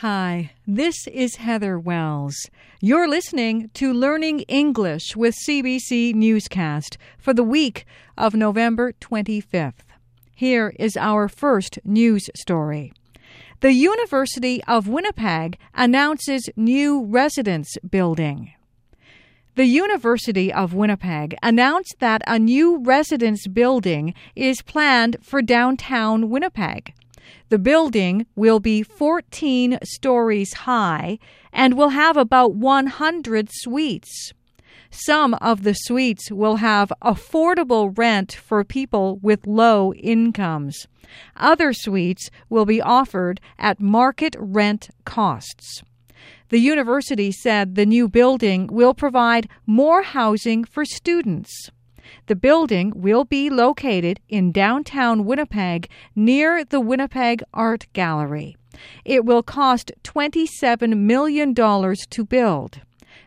Hi, this is Heather Wells. You're listening to Learning English with CBC Newscast for the week of November 25th. Here is our first news story. The University of Winnipeg announces new residence building. The University of Winnipeg announced that a new residence building is planned for downtown Winnipeg. The building will be 14 stories high and will have about 100 suites. Some of the suites will have affordable rent for people with low incomes. Other suites will be offered at market rent costs. The university said the new building will provide more housing for students. The building will be located in downtown Winnipeg near the Winnipeg Art Gallery. It will cost $27 million to build.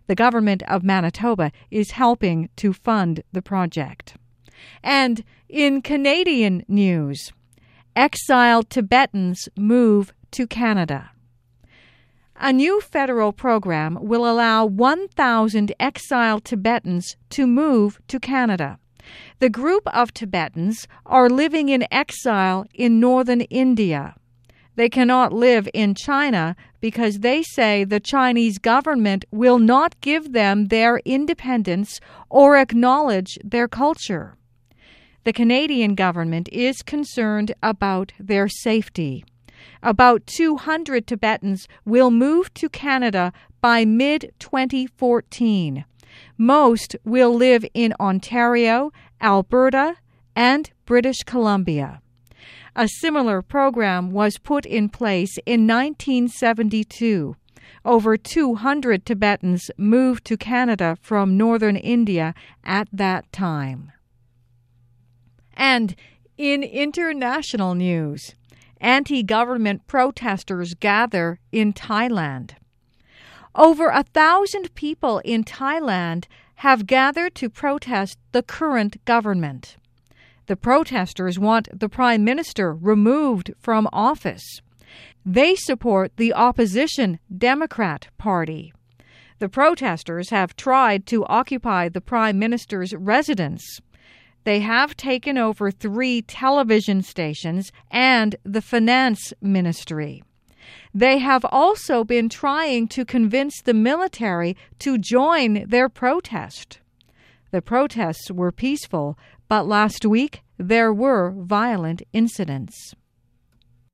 The government of Manitoba is helping to fund the project. And in Canadian news, exiled Tibetans move to Canada. A new federal program will allow 1,000 exiled Tibetans to move to Canada. The group of Tibetans are living in exile in northern India. They cannot live in China because they say the Chinese government will not give them their independence or acknowledge their culture. The Canadian government is concerned about their safety. About 200 Tibetans will move to Canada by mid 2014. Most will live in Ontario, Alberta, and British Columbia. A similar program was put in place in 1972. Over 200 Tibetans moved to Canada from northern India at that time. And in international news, anti government protesters gather in Thailand. Over a thousand people in Thailand have gathered to protest the current government. The protesters want the Prime Minister removed from office. They support the opposition Democrat Party. The protesters have tried to occupy the Prime Minister's residence. They have taken over three television stations and the finance ministry. They have also been trying to convince the military to join their protest. The protests were peaceful, but last week there were violent incidents.